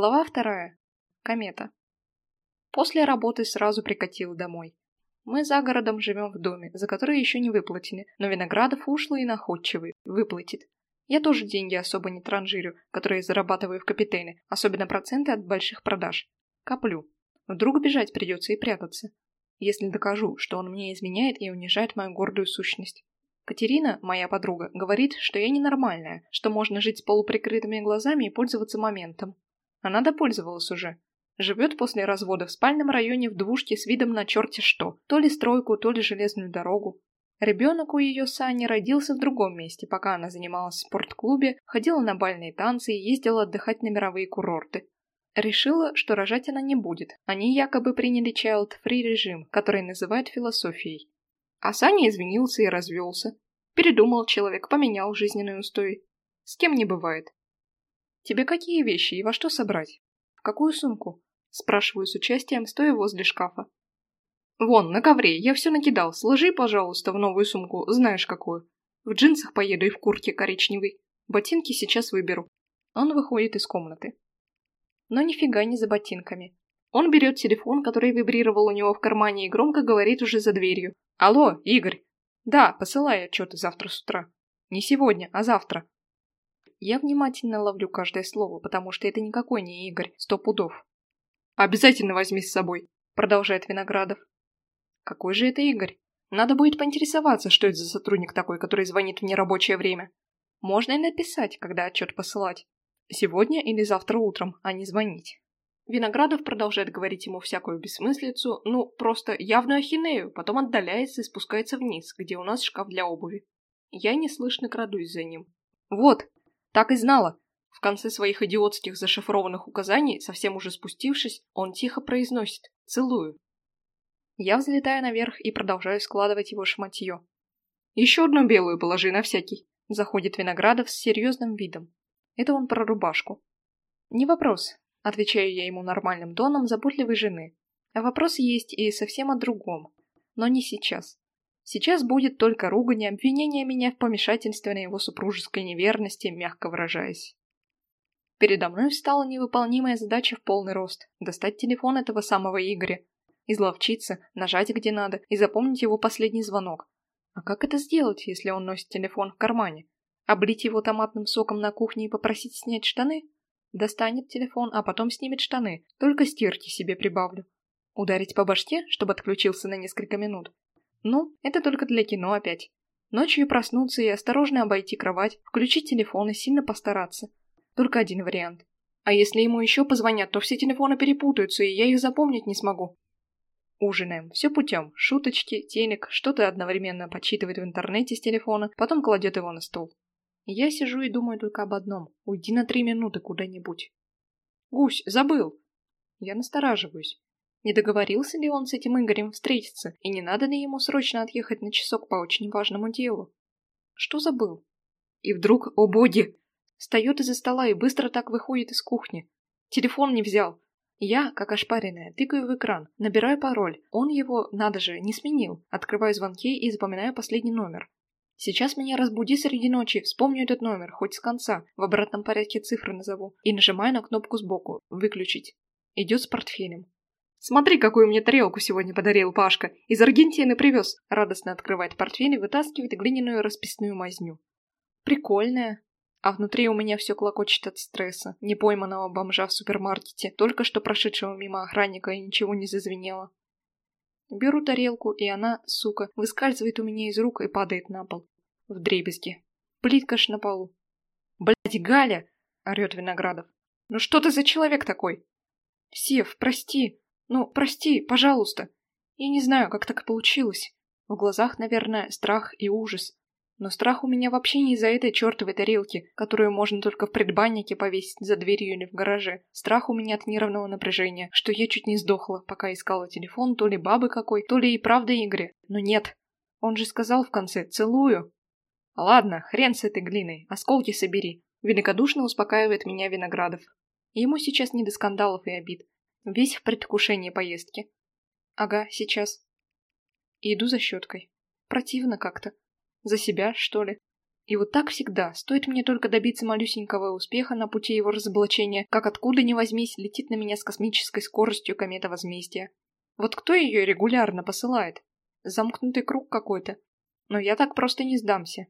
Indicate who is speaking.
Speaker 1: Глава вторая. Комета. После работы сразу прикатил домой. Мы за городом живем в доме, за который еще не выплатили, но Виноградов ушлый и находчивый, выплатит. Я тоже деньги особо не транжирю, которые зарабатываю в капитале, особенно проценты от больших продаж. Коплю. Вдруг бежать придется и прятаться. Если докажу, что он мне изменяет и унижает мою гордую сущность. Катерина, моя подруга, говорит, что я ненормальная, что можно жить с полуприкрытыми глазами и пользоваться моментом. Она допользовалась уже. Живет после развода в спальном районе в двушке с видом на черти что, то ли стройку, то ли железную дорогу. Ребенок у ее Сани родился в другом месте, пока она занималась в спортклубе, ходила на бальные танцы и ездила отдыхать на мировые курорты. Решила, что рожать она не будет. Они якобы приняли child-free режим, который называют философией. А Саня извинился и развелся. Передумал человек, поменял жизненный устой. С кем не бывает. Тебе какие вещи и во что собрать? В какую сумку? Спрашиваю с участием, стоя возле шкафа. Вон, на ковре, я все накидал. Сложи, пожалуйста, в новую сумку, знаешь какую. В джинсах поеду и в куртке коричневой. Ботинки сейчас выберу. Он выходит из комнаты. Но нифига не за ботинками. Он берет телефон, который вибрировал у него в кармане, и громко говорит уже за дверью. «Алло, Игорь!» «Да, посылай отчеты завтра с утра. Не сегодня, а завтра». Я внимательно ловлю каждое слово, потому что это никакой не Игорь, сто пудов. «Обязательно возьми с собой», — продолжает Виноградов. «Какой же это Игорь? Надо будет поинтересоваться, что это за сотрудник такой, который звонит в нерабочее время. Можно и написать, когда отчет посылать. Сегодня или завтра утром, а не звонить». Виноградов продолжает говорить ему всякую бессмыслицу, ну, просто явную ахинею, потом отдаляется и спускается вниз, где у нас шкаф для обуви. Я неслышно крадусь за ним. Вот, так и знала. В конце своих идиотских зашифрованных указаний, совсем уже спустившись, он тихо произносит «целую». Я взлетаю наверх и продолжаю складывать его шматье. «Еще одну белую положи на всякий», — заходит Виноградов с серьезным видом. Это он про рубашку. «Не вопрос. Отвечаю я ему нормальным тоном заботливой жены. А вопрос есть и совсем о другом. Но не сейчас. Сейчас будет только ругань и обвинение меня в помешательстве на его супружеской неверности, мягко выражаясь. Передо мной встала невыполнимая задача в полный рост – достать телефон этого самого Игоря, изловчиться, нажать где надо и запомнить его последний звонок. А как это сделать, если он носит телефон в кармане? Облить его томатным соком на кухне и попросить снять штаны? Достанет телефон, а потом снимет штаны. Только стирки себе прибавлю. Ударить по башке, чтобы отключился на несколько минут. Ну, это только для кино опять. Ночью проснуться и осторожно обойти кровать, включить телефон и сильно постараться. Только один вариант. А если ему еще позвонят, то все телефоны перепутаются, и я их запомнить не смогу. Ужинаем. Все путем. Шуточки, телек, что-то одновременно подсчитывает в интернете с телефона, потом кладет его на стол. Я сижу и думаю только об одном. Уйди на три минуты куда-нибудь. Гусь, забыл. Я настораживаюсь. Не договорился ли он с этим Игорем встретиться, и не надо ли ему срочно отъехать на часок по очень важному делу? Что забыл? И вдруг, о боги! Встает из-за стола и быстро так выходит из кухни. Телефон не взял. Я, как ошпаренная, тыкаю в экран, набираю пароль. Он его, надо же, не сменил. Открываю звонки и запоминаю последний номер. Сейчас меня разбуди среди ночи, вспомню этот номер, хоть с конца, в обратном порядке цифры назову, и нажимаю на кнопку сбоку «Выключить». Идет с портфелем. «Смотри, какую мне тарелку сегодня подарил Пашка! Из Аргентины привез!» Радостно открывает портфель и вытаскивает глиняную расписную мазню. «Прикольная!» А внутри у меня все клокочет от стресса, непойманного бомжа в супермаркете, только что прошедшего мимо охранника и ничего не зазвенело. Беру тарелку, и она, сука, выскальзывает у меня из рук и падает на пол. В дребезги. Плитка ж на полу. «Блядь, Галя!» — орёт Виноградов. «Ну что ты за человек такой?» «Сев, прости. Ну, прости, пожалуйста. Я не знаю, как так получилось. В глазах, наверное, страх и ужас. Но страх у меня вообще не из-за этой чертовой тарелки, которую можно только в предбаннике повесить за дверью или в гараже. Страх у меня от нервного напряжения, что я чуть не сдохла, пока искала телефон то ли бабы какой, то ли и правда Игоря. Но нет. Он же сказал в конце «целую». Ладно, хрен с этой глиной, осколки собери. Великодушно успокаивает меня Виноградов. Ему сейчас не до скандалов и обид. Весь в предвкушении поездки. Ага, сейчас. И иду за щеткой. Противно как-то. За себя, что ли? И вот так всегда, стоит мне только добиться малюсенького успеха на пути его разоблачения, как откуда ни возьмись, летит на меня с космической скоростью комета возмездия. Вот кто ее регулярно посылает? Замкнутый круг какой-то. Но я так просто не сдамся.